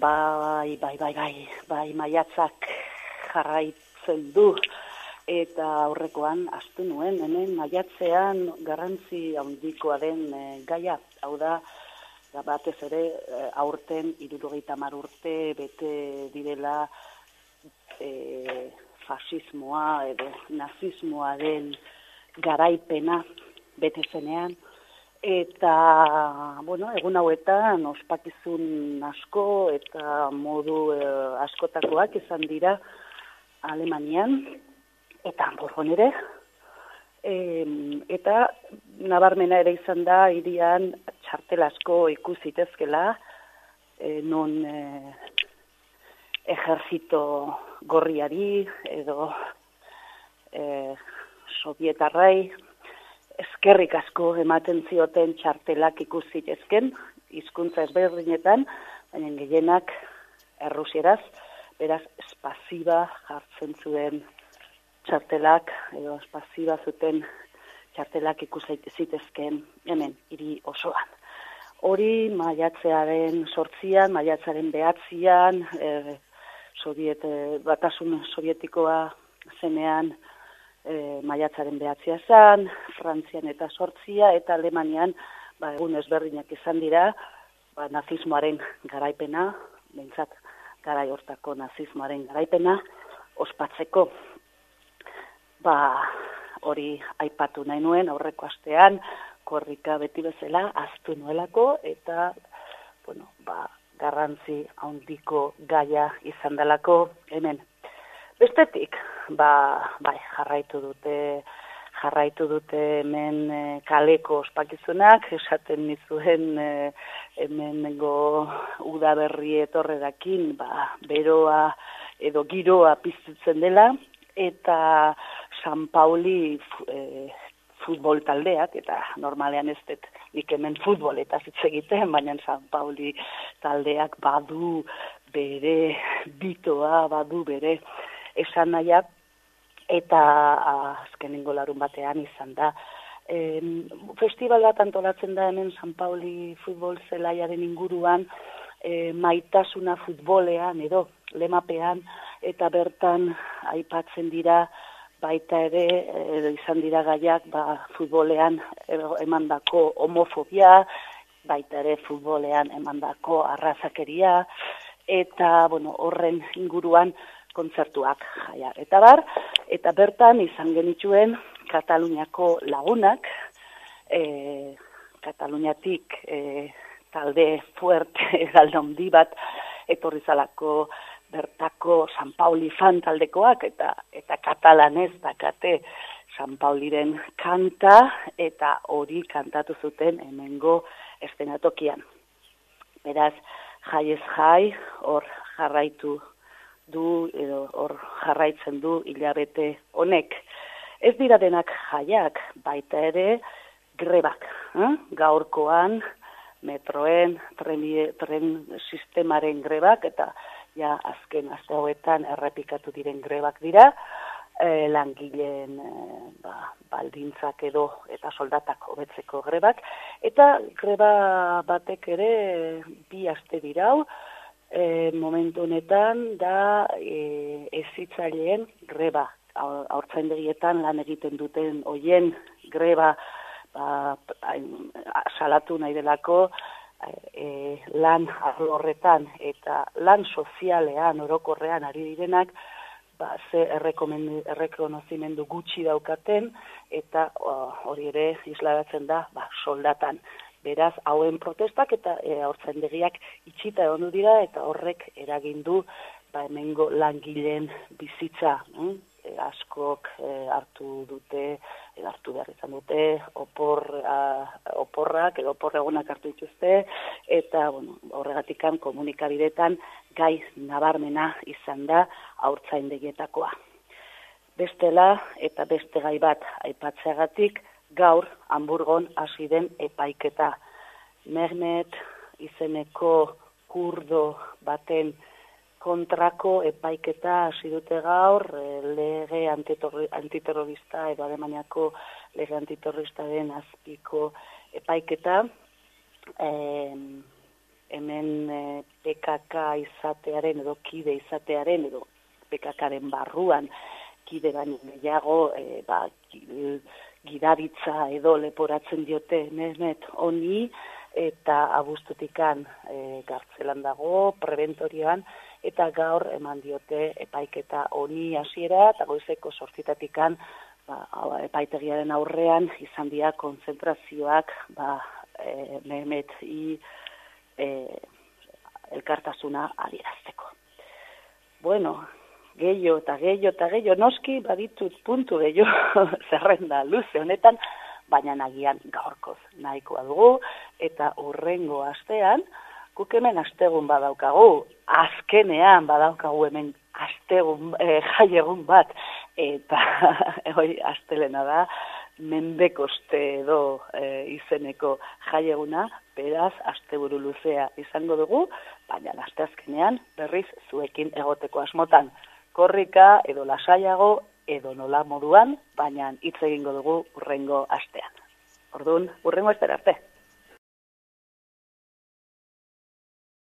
Bai, bai, bai, bai, bai, maiatzak jarraitzen du. Eta aurrekoan astu nuen, hemen maiatzean garrantzi handikoa den e, gaia, hau da, batez ere e, aurten irurogeita mar urte bete direla e, fasismoa edo nazismoa den garaipena bete zenean, eta, bueno, egun hauetan ospakizun asko eta modu e, askotakoak izan dira Alemanian, eta Hamburgon ere, e, eta nabarmena ere izan da, irian txartel asko ikusitezkela, e, non e, ejerzito gorriari edo e, sovietarrai eskerrik asko ematen zioten txartelak ikusitezken, hizkuntza ezberdinetan, baina gehienak errusieraz, beraz espasiba jartzen zuen txartelak edo espasiba zuten txartelak zitezken hemen hiri osoan. Hori maiatzearen sortzian, maiatzaren behatzian, e, soviet, e, batasun sovietikoa zenean e, maiatzaren behatzia zan, Frantzian eta sortzia, eta Alemanian ba, egun ezberdinak izan dira, ba, nazismoaren garaipena, behintzat garai hortako nazismoaren garaipena, ospatzeko ba, hori aipatu nahi nuen aurreko astean, korrika beti bezala, aztu nuelako, eta, bueno, ba, garrantzi handiko gaia izan dalako hemen. Bestetik, ba, bai, jarraitu dute, jarraitu dute hemen e, kaleko ospakizunak, esaten nizuen e, hemen nengo udaberri etorrerakin, ba, beroa edo giroa piztutzen dela, eta San Pauli e, futbol taldeak, eta normalean ez dut nik hemen futbol eta hitz egiten, baina San Pauli taldeak badu bere bitoa, badu bere esan nahiak, eta azkenengo larun batean izan da. E, festival bat antolatzen da hemen San Pauli futbol zelaiaren inguruan, e, maitasuna futbolean edo lemapean, eta bertan aipatzen dira baita ere edo izan dira gaiak ba, futbolean emandako homofobia, baita ere futbolean emandako arrazakeria, eta bueno, horren inguruan kontzertuak jaia. Eta bar, eta bertan izan genituen Kataluniako lagunak, e, Kataluniatik e, talde fuerte galdondi bat, etorri zalako bertako San Pauli fan taldekoak eta eta katalanez dakate San Pauliren kanta eta hori kantatu zuten hemengo estenatokian. Beraz, jai ez jai, hor jarraitu du, edo hor jarraitzen du hilabete honek. Ez dira denak jaiak, baita ere grebak, eh? gaurkoan, metroen, tren, tren sistemaren grebak, eta ja azken aste hauetan errepikatu diren grebak dira, e, langileen e, ba, baldintzak edo eta soldatak hobetzeko grebak, eta greba batek ere bi aste dirau, e, momentu honetan da e, ezitzaileen greba, haurtzaindegietan lan egiten duten hoien greba ba, salatu nahi delako, e, lan horretan eta lan sozialean orokorrean ari direnak ba, ze errekonozimendu gutxi daukaten eta hori ere isladatzen da ba, soldatan. Beraz, hauen protestak eta e, degiak itxita egon dira eta horrek eragindu ba, emengo langileen bizitza. Hm? e, askok e, hartu dute, e, hartu behar izan dute, opor, a, oporrak edo opor egunak hartu dituzte, eta bueno, horregatikan komunikabidetan gai nabarmena izan da haurtzaindegietakoa. Bestela eta beste gai bat aipatzeagatik gaur Hamburgon hasi den epaiketa. Mehmet izeneko kurdo baten kontrako epaiketa hasi dute gaur eh, lege antiterrorista edo Alemaniako lege antiterrorista den azpiko epaiketa e, hemen e, PKK izatearen edo kide izatearen edo PKKaren barruan kide baino gehiago e, ba, gidaritza edo leporatzen diote net honi eta abustutikan e, gartzelan dago, preventorioan, eta gaur eman diote epaiketa honi hasiera eta goizeko sortitatikan ba, epaitegiaren aurrean izan dira konzentrazioak ba, e, Mehmet i e, elkartasuna adierazteko. Bueno, gehiago eta gehiago eta gehiago noski baditut puntu gehiago zerrenda luze honetan, baina nagian gaurkoz nahikoa dugu, eta urrengo astean, guk hemen astegun badaukagu, azkenean badaukagu hemen astegun, e, jaiegun bat, eta hoi astelena da, mendekoste edo e, izeneko jaieguna, beraz, asteburu luzea izango dugu, baina azkenean berriz zuekin egoteko asmotan korrika edo lasaiago edo nola moduan, baina hitz egingo dugu urrengo astean. Orduan, urrengo estera arte.